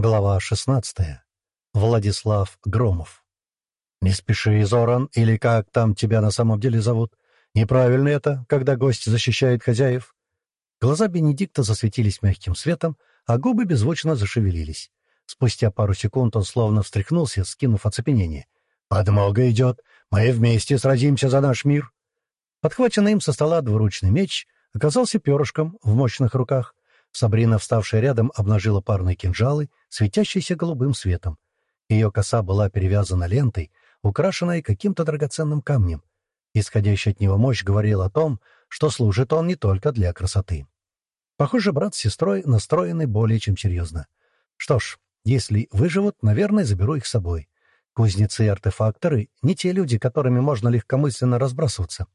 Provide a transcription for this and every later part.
Глава 16. Владислав Громов. «Не спеши, Зоран, или как там тебя на самом деле зовут. Неправильно это, когда гость защищает хозяев». Глаза Бенедикта засветились мягким светом, а губы беззвучно зашевелились. Спустя пару секунд он словно встряхнулся, скинув оцепенение. «Подмога идет! Мы вместе сразимся за наш мир!» Подхваченный им со стола двуручный меч оказался перышком в мощных руках, Сабрина, вставшая рядом, обнажила парные кинжалы, светящиеся голубым светом. Ее коса была перевязана лентой, украшенной каким-то драгоценным камнем. Исходящая от него мощь говорила о том, что служит он не только для красоты. Похоже, брат с сестрой настроены более чем серьезно. Что ж, если выживут, наверное, заберу их с собой. Кузнецы и артефакторы — не те люди, которыми можно легкомысленно разбрасываться.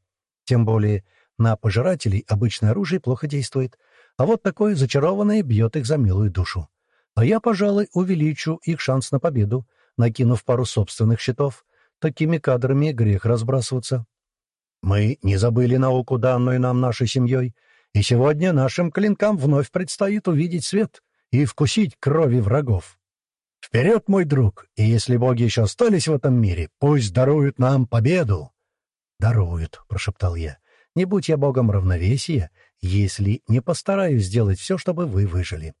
Тем более на пожирателей обычное оружие плохо действует — а вот такое зачарованное бьет их за милую душу. А я, пожалуй, увеличу их шанс на победу, накинув пару собственных щитов. Такими кадрами грех разбрасываться. Мы не забыли науку, данную нам нашей семьей, и сегодня нашим клинкам вновь предстоит увидеть свет и вкусить крови врагов. Вперед, мой друг, и если боги еще остались в этом мире, пусть даруют нам победу. — Даруют, — прошептал я. — Не будь я богом равновесия, если не постараюсь сделать все, чтобы вы выжили.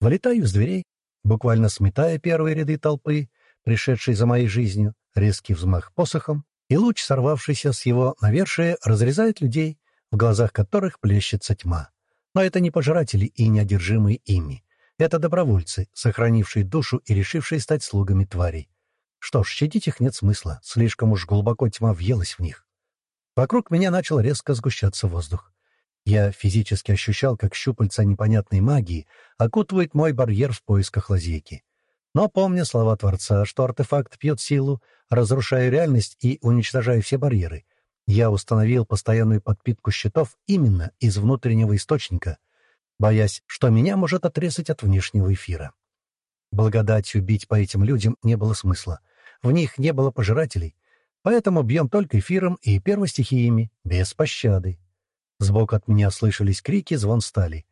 Вылетаю из дверей, буквально сметая первые ряды толпы, пришедшей за моей жизнью, резкий взмах посохом, и луч, сорвавшийся с его навершия, разрезает людей, в глазах которых плещется тьма. Но это не пожиратели и не одержимые ими. Это добровольцы, сохранившие душу и решившие стать слугами тварей. Что ж, щадить их нет смысла, слишком уж глубоко тьма въелась в них. Вокруг меня начал резко сгущаться воздух. Я физически ощущал, как щупальца непонятной магии окутывает мой барьер в поисках лазейки. Но помня слова Творца, что артефакт пьет силу, разрушая реальность и уничтожая все барьеры, я установил постоянную подпитку щитов именно из внутреннего источника, боясь, что меня может отрезать от внешнего эфира. Благодатью бить по этим людям не было смысла. В них не было пожирателей, поэтому бьем только эфиром и первостихиями, без пощады. Сбоку от меня слышались крики, звон стали.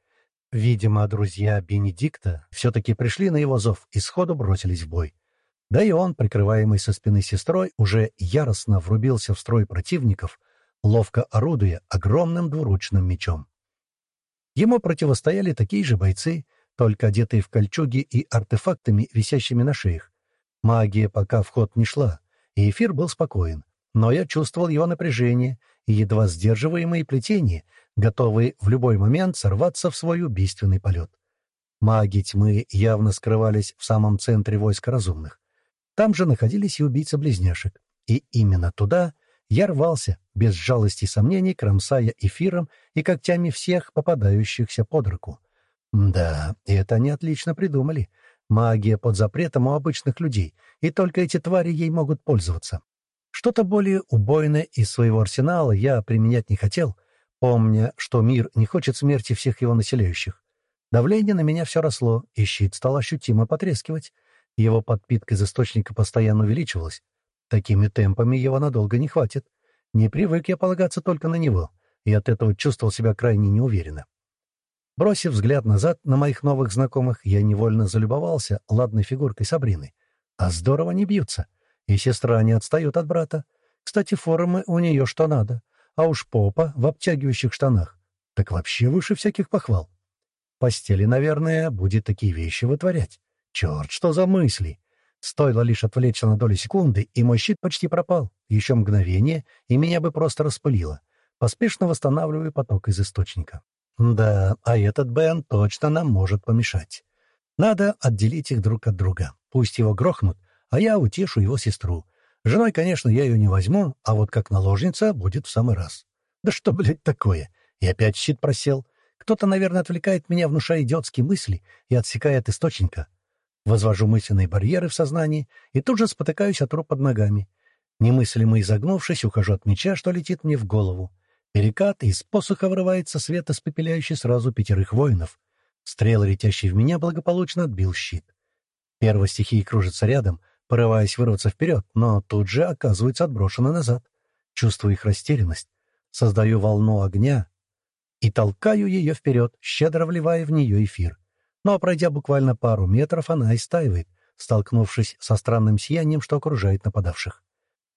Видимо, друзья Бенедикта все-таки пришли на его зов и сходу бросились в бой. Да и он, прикрываемый со спины сестрой, уже яростно врубился в строй противников, ловко орудуя огромным двуручным мечом. Ему противостояли такие же бойцы, только одетые в кольчуги и артефактами, висящими на шеях. Магия пока в ход не шла, и эфир был спокоен но я чувствовал его напряжение и едва сдерживаемые плетения, готовые в любой момент сорваться в свой убийственный полет. Маги тьмы явно скрывались в самом центре войска разумных. Там же находились и убийцы-близняшек. И именно туда я рвался, без жалости и сомнений, кромсая эфиром и когтями всех попадающихся под руку. Да, это они отлично придумали. Магия под запретом у обычных людей, и только эти твари ей могут пользоваться. Что-то более убойное из своего арсенала я применять не хотел, помня, что мир не хочет смерти всех его населяющих. Давление на меня все росло, и щит стал ощутимо потрескивать. Его подпитка из источника постоянно увеличивалась. Такими темпами его надолго не хватит. Не привык я полагаться только на него, и от этого чувствовал себя крайне неуверенно. Бросив взгляд назад на моих новых знакомых, я невольно залюбовался ладной фигуркой Сабрины. А здорово не бьются. И сестра не отстает от брата. Кстати, формы у нее что надо. А уж попа в обтягивающих штанах. Так вообще выше всяких похвал. Постели, наверное, будет такие вещи вытворять. Черт, что за мысли! Стоило лишь отвлечься на долю секунды, и мой щит почти пропал. Еще мгновение, и меня бы просто распылило. Поспешно восстанавливаю поток из источника. Да, а этот Бен точно нам может помешать. Надо отделить их друг от друга. Пусть его грохнут, а я утешу его сестру. Женой, конечно, я ее не возьму, а вот как наложница будет в самый раз. Да что, блядь, такое? И опять щит просел. Кто-то, наверное, отвлекает меня, внушая идиотские мысли и отсекает источника. Возвожу мысленные барьеры в сознании и тут же спотыкаюсь от труп под ногами. Немыслимо изогнувшись, ухожу от меча, что летит мне в голову. Перекат, из посоха вырывается свет, испепеляющий сразу пятерых воинов. Стрела, летящий в меня, благополучно отбил щит. Первая стихия кружится рядом, порываясь вырваться вперед, но тут же оказывается отброшена назад. Чувствую их растерянность, создаю волну огня и толкаю ее вперед, щедро вливая в нее эфир. Но, пройдя буквально пару метров, она истаивает, столкнувшись со странным сиянием, что окружает нападавших.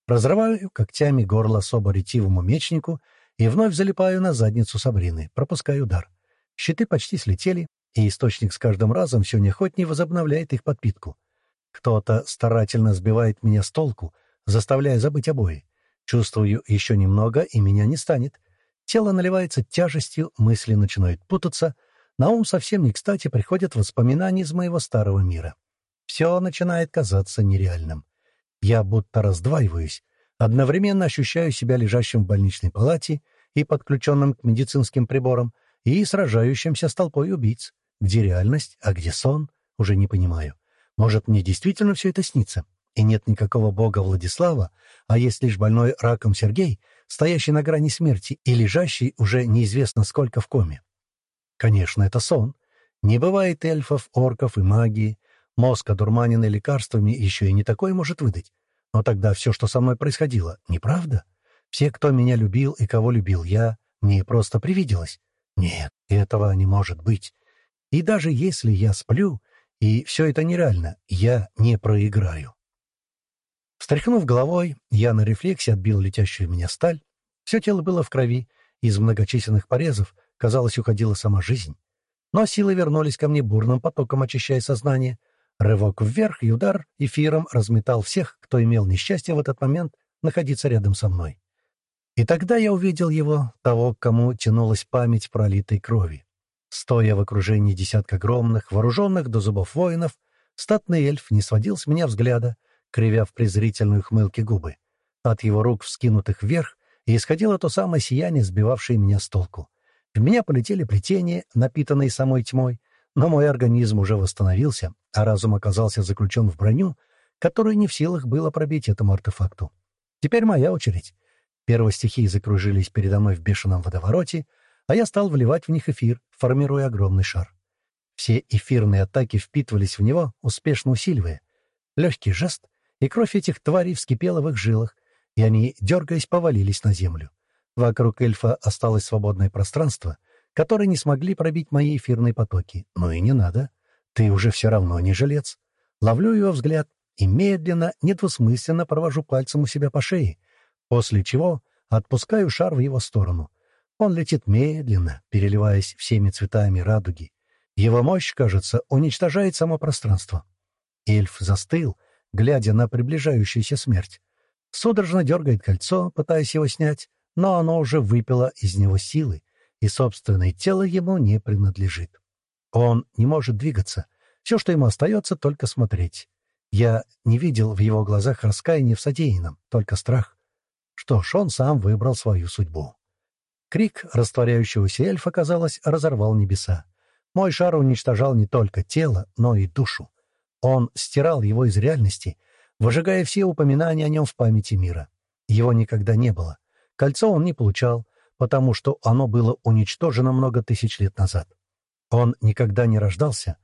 Разрываю когтями горло особо ретивому мечнику и вновь залипаю на задницу Сабрины, пропускаю удар. Щиты почти слетели, и источник с каждым разом все неохотнее возобновляет их подпитку. Кто-то старательно сбивает меня с толку, заставляя забыть обои. Чувствую еще немного, и меня не станет. Тело наливается тяжестью, мысли начинают путаться. На ум совсем не кстати приходят воспоминания из моего старого мира. Все начинает казаться нереальным. Я будто раздваиваюсь, одновременно ощущаю себя лежащим в больничной палате и подключенным к медицинским приборам, и сражающимся с толпой убийц. Где реальность, а где сон, уже не понимаю. Может, мне действительно все это снится? И нет никакого бога Владислава, а есть лишь больной раком Сергей, стоящий на грани смерти и лежащий уже неизвестно сколько в коме. Конечно, это сон. Не бывает эльфов, орков и магии. Мозг, одурманенный лекарствами, еще и не такое может выдать. Но тогда все, что со мной происходило, неправда? Все, кто меня любил и кого любил я, мне просто привиделось. Нет, этого не может быть. И даже если я сплю, и все это нереально, я не проиграю. Встряхнув головой, я на рефлексе отбил летящую меня сталь. Все тело было в крови, из многочисленных порезов, казалось, уходила сама жизнь. Но силы вернулись ко мне бурным потоком, очищая сознание. Рывок вверх и удар эфиром разметал всех, кто имел несчастье в этот момент находиться рядом со мной. И тогда я увидел его, того, к кому тянулась память пролитой крови. Стоя в окружении десятка огромных, вооруженных до зубов воинов, статный эльф не сводил с меня взгляда, кривя в презрительную хмылке губы. От его рук, вскинутых вверх, исходило то самое сияние, сбивавшее меня с толку. В меня полетели плетения, напитанные самой тьмой, но мой организм уже восстановился, а разум оказался заключен в броню, которую не в силах было пробить этому артефакту. Теперь моя очередь. Первые стихии закружились передо мной в бешеном водовороте, а я стал вливать в них эфир, формируя огромный шар. Все эфирные атаки впитывались в него, успешно усиливая. Легкий жест, и кровь этих тварей вскипела в их жилах, и они, дергаясь, повалились на землю. Вокруг эльфа осталось свободное пространство, которое не смогли пробить мои эфирные потоки. Но и не надо. Ты уже все равно не жилец. Ловлю его взгляд и медленно, недвусмысленно провожу пальцем у себя по шее, после чего отпускаю шар в его сторону — он летит медленно, переливаясь всеми цветами радуги. Его мощь, кажется, уничтожает само пространство. Эльф застыл, глядя на приближающуюся смерть. Судорожно дергает кольцо, пытаясь его снять, но оно уже выпило из него силы, и собственное тело ему не принадлежит. Он не может двигаться. Все, что ему остается, только смотреть. Я не видел в его глазах раскаяния в содеянном, только страх. Что ж, он сам выбрал свою судьбу. Крик растворяющегося эльфа, казалось, разорвал небеса. Мой шар уничтожал не только тело, но и душу. Он стирал его из реальности, выжигая все упоминания о нем в памяти мира. Его никогда не было. Кольцо он не получал, потому что оно было уничтожено много тысяч лет назад. Он никогда не рождался,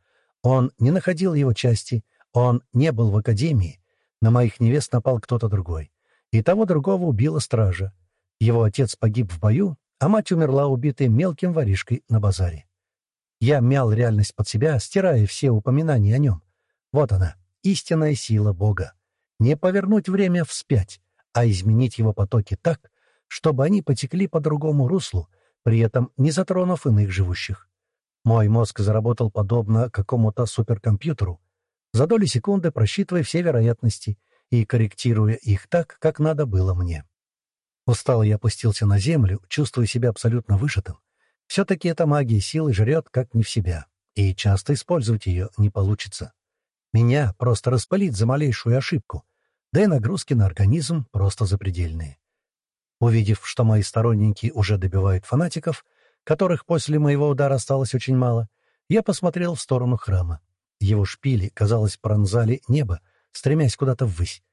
он не находил его части, он не был в академии. На моих невест напал кто-то другой. И того другого убила стража. Его отец погиб в бою, а мать умерла, убитая мелким воришкой на базаре. Я мял реальность под себя, стирая все упоминания о нем. Вот она, истинная сила Бога. Не повернуть время вспять, а изменить его потоки так, чтобы они потекли по другому руслу, при этом не затронув иных живущих. Мой мозг заработал подобно какому-то суперкомпьютеру, за доли секунды просчитывая все вероятности и корректируя их так, как надо было мне. Устало я опустился на землю, чувствуя себя абсолютно выжатым. Все-таки эта магия силы жрет как не в себя, и часто использовать ее не получится. Меня просто распалит за малейшую ошибку, да и нагрузки на организм просто запредельные. Увидев, что мои сторонники уже добивают фанатиков, которых после моего удара осталось очень мало, я посмотрел в сторону храма. Его шпили, казалось, пронзали небо, стремясь куда-то ввысь.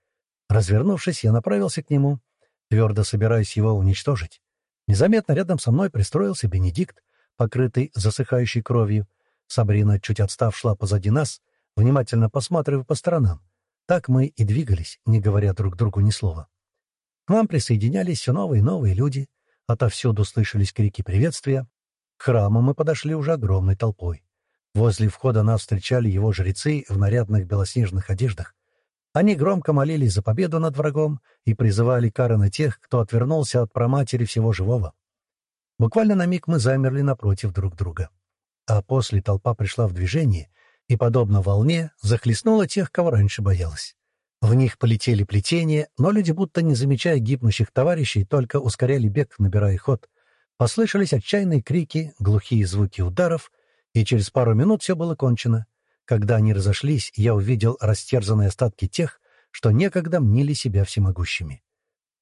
Развернувшись, я направился к нему — твердо собираясь его уничтожить. Незаметно рядом со мной пристроился Бенедикт, покрытый засыхающей кровью. Сабрина, чуть отстав, шла позади нас, внимательно посматривая по сторонам. Так мы и двигались, не говоря друг другу ни слова. К нам присоединялись все новые и новые люди. Отовсюду слышались крики приветствия. К храму мы подошли уже огромной толпой. Возле входа нас встречали его жрецы в нарядных белоснежных одеждах. Они громко молились за победу над врагом и призывали кары на тех, кто отвернулся от проматери всего живого. Буквально на миг мы замерли напротив друг друга. А после толпа пришла в движение и, подобно волне, захлестнула тех, кого раньше боялась. В них полетели плетения, но люди, будто не замечая гибнущих товарищей, только ускоряли бег, набирая ход. Послышались отчаянные крики, глухие звуки ударов, и через пару минут все было кончено. Когда они разошлись, я увидел растерзанные остатки тех, что некогда мнили себя всемогущими.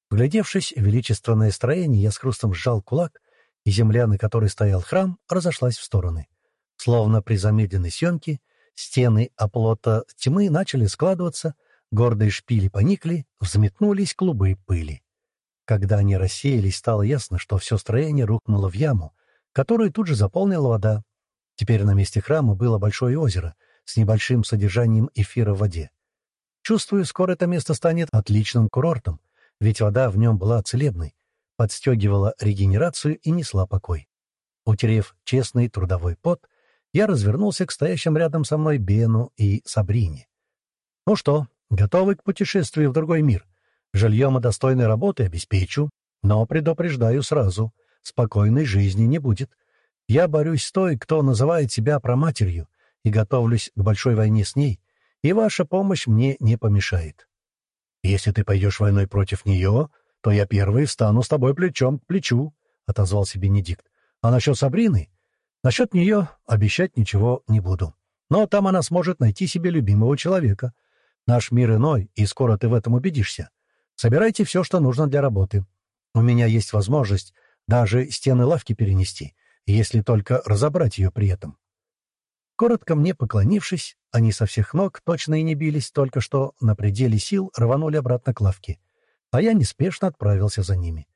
Вглядевшись в величественное строение, я с хрустом сжал кулак, и земля, на которой стоял храм, разошлась в стороны. Словно при замедленной съемке, стены оплота тьмы начали складываться, гордые шпили поникли, взметнулись клубы пыли. Когда они рассеялись, стало ясно, что все строение рухнуло в яму, которую тут же заполнила вода. Теперь на месте храма было большое озеро — с небольшим содержанием эфира в воде. Чувствую, скоро это место станет отличным курортом, ведь вода в нем была целебной, подстегивала регенерацию и несла покой. Утерев честный трудовой пот, я развернулся к стоящим рядом со мной Бену и Сабрине. «Ну что, готовы к путешествию в другой мир? Жильем и достойной работы обеспечу, но предупреждаю сразу, спокойной жизни не будет. Я борюсь с той, кто называет себя проматерью, и готовлюсь к большой войне с ней, и ваша помощь мне не помешает. Если ты пойдешь войной против нее, то я первый встану с тобой плечом к плечу, — отозвался Бенедикт. А насчет Сабрины? Насчет нее обещать ничего не буду. Но там она сможет найти себе любимого человека. Наш мир иной, и скоро ты в этом убедишься. Собирайте все, что нужно для работы. У меня есть возможность даже стены лавки перенести, если только разобрать ее при этом. Коротко мне поклонившись, они со всех ног точно и не бились, только что на пределе сил рванули обратно к лавке, а я неспешно отправился за ними.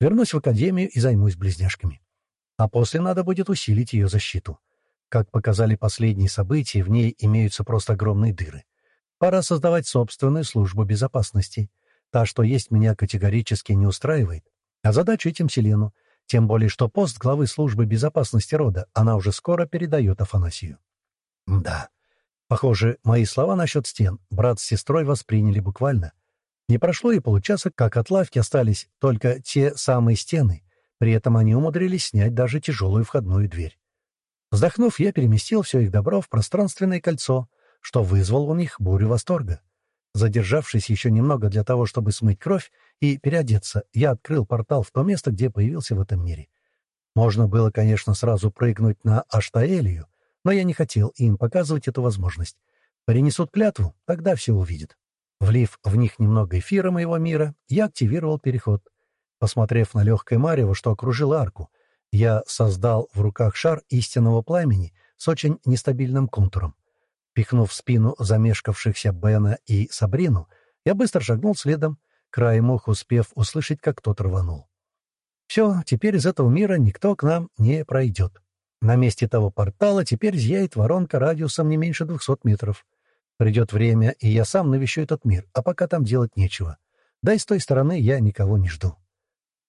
Вернусь в академию и займусь близняшками. А после надо будет усилить ее защиту. Как показали последние события, в ней имеются просто огромные дыры. Пора создавать собственную службу безопасности. Та, что есть, меня категорически не устраивает. А задачу этим Селену, тем более, что пост главы службы безопасности рода она уже скоро передает Афанасию. Да. Похоже, мои слова насчет стен брат с сестрой восприняли буквально. Не прошло и получаса, как от лавки остались только те самые стены. При этом они умудрились снять даже тяжелую входную дверь. Вздохнув, я переместил все их добро в пространственное кольцо, что вызвал у них бурю восторга. Задержавшись еще немного для того, чтобы смыть кровь и переодеться, я открыл портал в то место, где появился в этом мире. Можно было, конечно, сразу прыгнуть на Аштаэлию, но я не хотел им показывать эту возможность. Перенесут клятву, тогда все увидят. Влив в них немного эфира моего мира, я активировал переход. Посмотрев на легкое марево, что окружило арку, я создал в руках шар истинного пламени с очень нестабильным контуром. Пихнув в спину замешкавшихся Бена и Сабрину, я быстро шагнул следом, краем уха успев услышать, как тот рванул. Все, теперь из этого мира никто к нам не пройдет. На месте того портала теперь зияет воронка радиусом не меньше двухсот метров. Придет время, и я сам навещу этот мир, а пока там делать нечего. Да и с той стороны я никого не жду.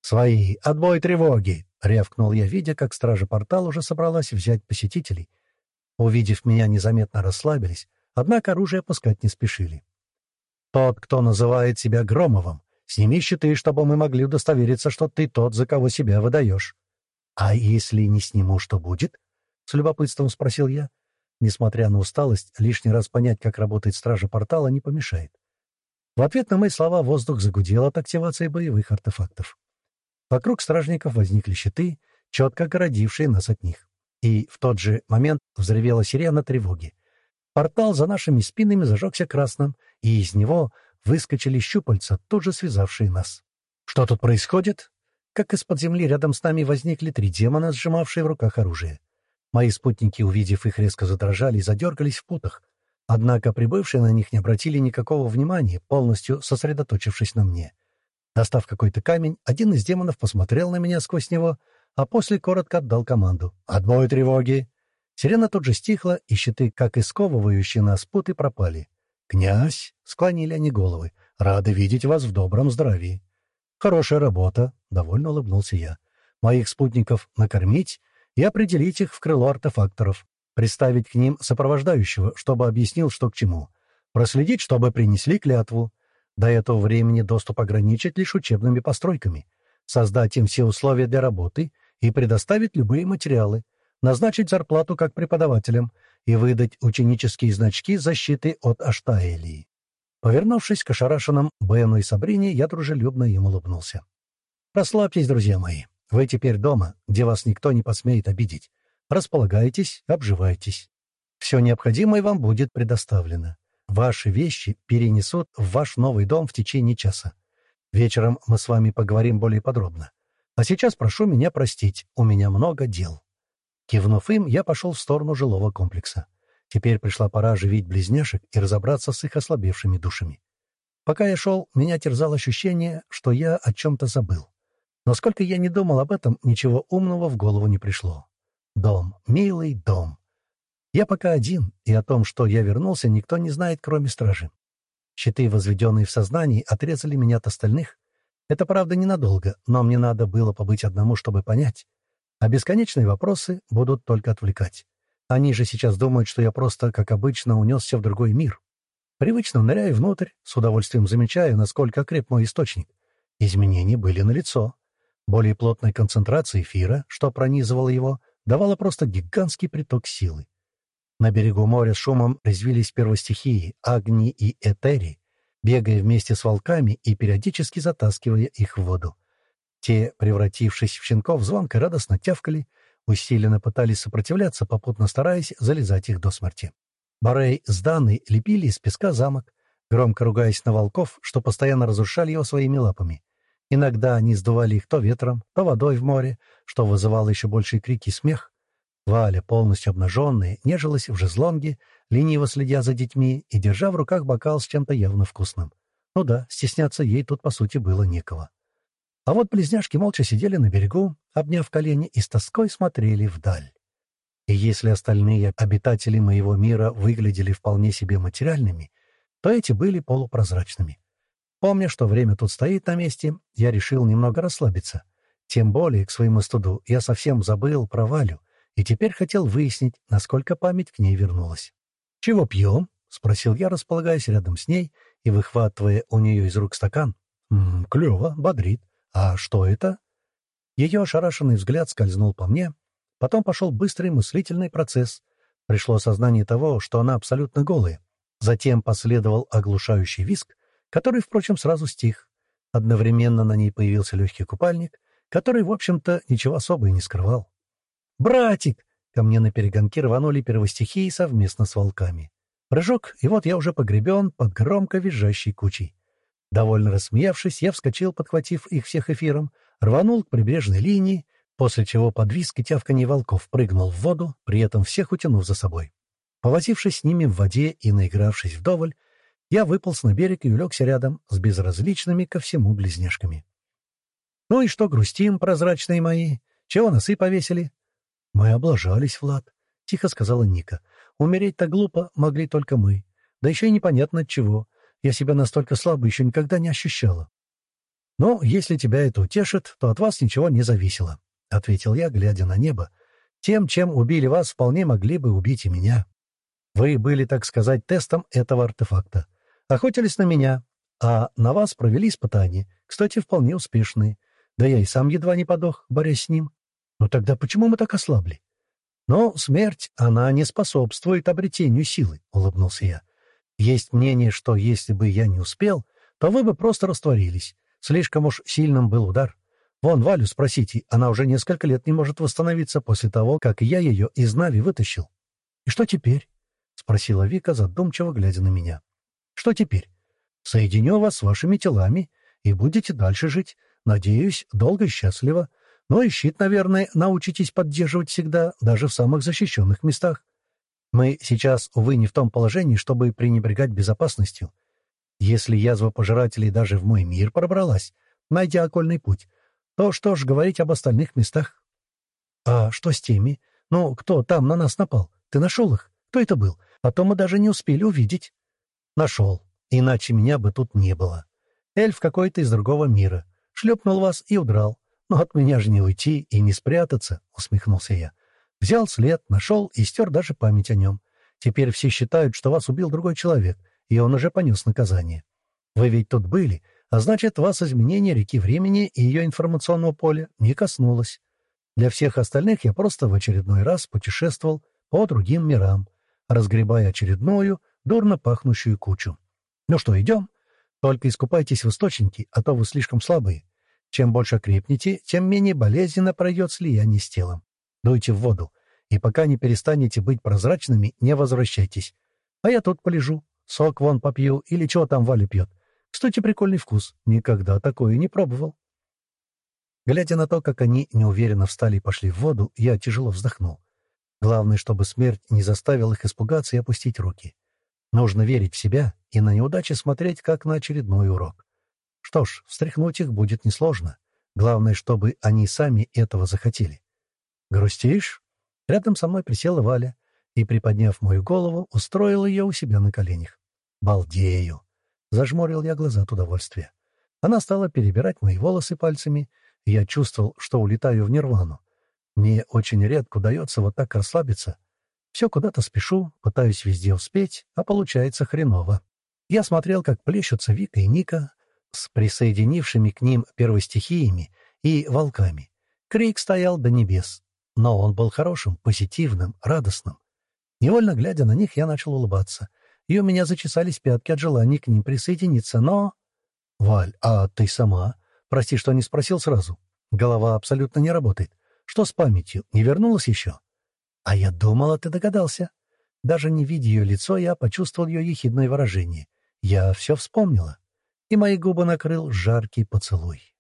«Свои! Отбой тревоги!» — рявкнул я, видя, как стража портала уже собралась взять посетителей — увидев меня, незаметно расслабились, однако оружие опускать не спешили. «Тот, кто называет себя Громовым, сними щиты, чтобы мы могли удостовериться, что ты тот, за кого себя выдаешь». «А если не сниму, что будет?» — с любопытством спросил я. Несмотря на усталость, лишний раз понять, как работает стража портала, не помешает. В ответ на мои слова воздух загудел от активации боевых артефактов. Вокруг стражников возникли щиты, четко огородившие нас от них и в тот же момент взревела сирена тревоги. Портал за нашими спинами зажегся красным, и из него выскочили щупальца, тут же связавшие нас. Что тут происходит? Как из-под земли рядом с нами возникли три демона, сжимавшие в руках оружие. Мои спутники, увидев их, резко задрожали и задергались в путах. Однако прибывшие на них не обратили никакого внимания, полностью сосредоточившись на мне. Достав какой-то камень, один из демонов посмотрел на меня сквозь него — а после коротко отдал команду. «Отбой тревоги!» Сирена тут же стихла, и щиты, как и сковывающие нас путы, пропали. «Князь!» — склонили они головы. «Рады видеть вас в добром здравии». «Хорошая работа!» — довольно улыбнулся я. «Моих спутников накормить и определить их в крыло артефакторов. Приставить к ним сопровождающего, чтобы объяснил, что к чему. Проследить, чтобы принесли клятву. До этого времени доступ ограничить лишь учебными постройками. Создать им все условия для работы и предоставить любые материалы. Назначить зарплату как преподавателям и выдать ученические значки защиты от Аштаэлии. Повернувшись к ошарашенным Бену и Сабрине, я дружелюбно им улыбнулся. «Расслабьтесь, друзья мои. Вы теперь дома, где вас никто не посмеет обидеть. Располагайтесь, обживайтесь. Все необходимое вам будет предоставлено. Ваши вещи перенесут в ваш новый дом в течение часа. Вечером мы с вами поговорим более подробно. А сейчас прошу меня простить, у меня много дел». Кивнув им, я пошел в сторону жилого комплекса. Теперь пришла пора оживить близняшек и разобраться с их ослабевшими душами. Пока я шел, меня терзало ощущение, что я о чем-то забыл. Но сколько я не думал об этом, ничего умного в голову не пришло. Дом, милый дом. Я пока один, и о том, что я вернулся, никто не знает, кроме стражи. Щиты, возведенные в сознании, отрезали меня от остальных. Это, правда, ненадолго, но мне надо было побыть одному, чтобы понять. А бесконечные вопросы будут только отвлекать. Они же сейчас думают, что я просто, как обычно, унесся в другой мир. Привычно ныряю внутрь, с удовольствием замечаю, насколько креп мой источник. Изменения были налицо. Более плотная концентрация эфира, что пронизывала его, давала просто гигантский приток силы. На берегу моря шумом резвились первостихии, огни и этери, бегая вместе с волками и периодически затаскивая их в воду. Те, превратившись в щенков, звонко радостно тявкали, усиленно пытались сопротивляться, попутно стараясь залезать их до смерти. Барей с Даной лепили из песка замок, громко ругаясь на волков, что постоянно разрушали его своими лапами. Иногда они сдували их то ветром, то водой в море, что вызывало еще большие крики и смех. Валя, полностью обнаженная, нежилась в жезлонге, лениво следя за детьми и держа в руках бокал с чем-то явно вкусным. Ну да, стесняться ей тут, по сути, было некого. А вот близняшки молча сидели на берегу, обняв колени и с тоской смотрели вдаль. И если остальные обитатели моего мира выглядели вполне себе материальными, то эти были полупрозрачными. Помня, что время тут стоит на месте, я решил немного расслабиться. Тем более, к своему студу, я совсем забыл про Валю и теперь хотел выяснить, насколько память к ней вернулась. «Чего пьем?» — спросил я, располагаясь рядом с ней и выхватывая у нее из рук стакан. «М «Клево, бодрит. А что это?» Ее ошарашенный взгляд скользнул по мне, потом пошел быстрый мыслительный процесс. Пришло сознание того, что она абсолютно голая. Затем последовал оглушающий виск, который, впрочем, сразу стих. Одновременно на ней появился легкий купальник, который, в общем-то, ничего особо и не скрывал. «Братик!» — ко мне на перегонки рванули первостихии совместно с волками. Прыжок, и вот я уже погребен под громко визжащей кучей. Довольно рассмеявшись, я вскочил, подхватив их всех эфиром, рванул к прибрежной линии, после чего под виск и тявканье волков прыгнул в воду, при этом всех утянув за собой. Повозившись с ними в воде и наигравшись вдоволь, я выполз на берег и улегся рядом с безразличными ко всему близняшками. «Ну и что грустим, прозрачные мои? Чего носы повесили?» «Мы облажались, Влад», — тихо сказала Ника. «Умереть-то глупо могли только мы. Да еще и непонятно от чего. Я себя настолько слабо еще никогда не ощущала». «Ну, если тебя это утешит, то от вас ничего не зависело», — ответил я, глядя на небо. «Тем, чем убили вас, вполне могли бы убить и меня. Вы были, так сказать, тестом этого артефакта. Охотились на меня, а на вас провели испытания, кстати, вполне успешные. Да я и сам едва не подох, борясь с ним. Но тогда почему мы так ослабли? Но смерть, она не способствует обретению силы, — улыбнулся я. Есть мнение, что если бы я не успел, то вы бы просто растворились. Слишком уж сильным был удар. Вон, Валю спросите, она уже несколько лет не может восстановиться после того, как я ее из Нави вытащил. — И что теперь? — спросила Вика, задумчиво глядя на меня. Что теперь? Соединю вас с вашими телами, и будете дальше жить. Надеюсь, долго и счастливо. Но и щит, наверное, научитесь поддерживать всегда, даже в самых защищенных местах. Мы сейчас, увы, не в том положении, чтобы пренебрегать безопасностью. Если язва пожирателей даже в мой мир пробралась, найдя окольный путь, то что ж говорить об остальных местах? А что с теми? Ну, кто там на нас напал? Ты нашел их? Кто это был? Потом мы даже не успели увидеть. Нашел. Иначе меня бы тут не было. Эльф какой-то из другого мира. Шлепнул вас и удрал. Но от меня же не уйти и не спрятаться, — усмехнулся я. Взял след, нашел и стер даже память о нем. Теперь все считают, что вас убил другой человек, и он уже понес наказание. Вы ведь тут были, а значит, вас изменение реки времени и ее информационного поля не коснулось. Для всех остальных я просто в очередной раз путешествовал по другим мирам, разгребая очередную, дурно пахнущую кучу. Ну что, идем? Только искупайтесь в источнике, а то вы слишком слабые. Чем больше крепнете, тем менее болезненно пройдет слияние с телом. Дуйте в воду, и пока не перестанете быть прозрачными, не возвращайтесь. А я тут полежу, сок вон попью или чего там Валя пьет. Кстати, прикольный вкус. Никогда такое не пробовал. Глядя на то, как они неуверенно встали и пошли в воду, я тяжело вздохнул. Главное, чтобы смерть не заставила их испугаться и опустить руки. Нужно верить в себя и на неудачи смотреть, как на очередной урок. Что ж, встряхнуть их будет несложно. Главное, чтобы они сами этого захотели. «Грустишь?» Рядом со мной присела Валя и, приподняв мою голову, устроила ее у себя на коленях. «Балдею!» Зажмурил я глаза от удовольствия. Она стала перебирать мои волосы пальцами, и я чувствовал, что улетаю в нирвану. Мне очень редко удается вот так расслабиться. Все куда-то спешу, пытаюсь везде успеть, а получается хреново. Я смотрел, как плещутся Вика и Ника с присоединившими к ним первостихиями и волками. Крик стоял до небес, но он был хорошим, позитивным, радостным. Невольно глядя на них, я начал улыбаться — и у меня зачесались пятки от желания к ним присоединиться, но... «Валь, а ты сама? Прости, что не спросил сразу. Голова абсолютно не работает. Что с памятью? Не вернулась еще?» «А я думала, ты догадался». Даже не видя ее лицо, я почувствовал ее ехидное выражение. Я все вспомнила, и мои губы накрыл жаркий поцелуй.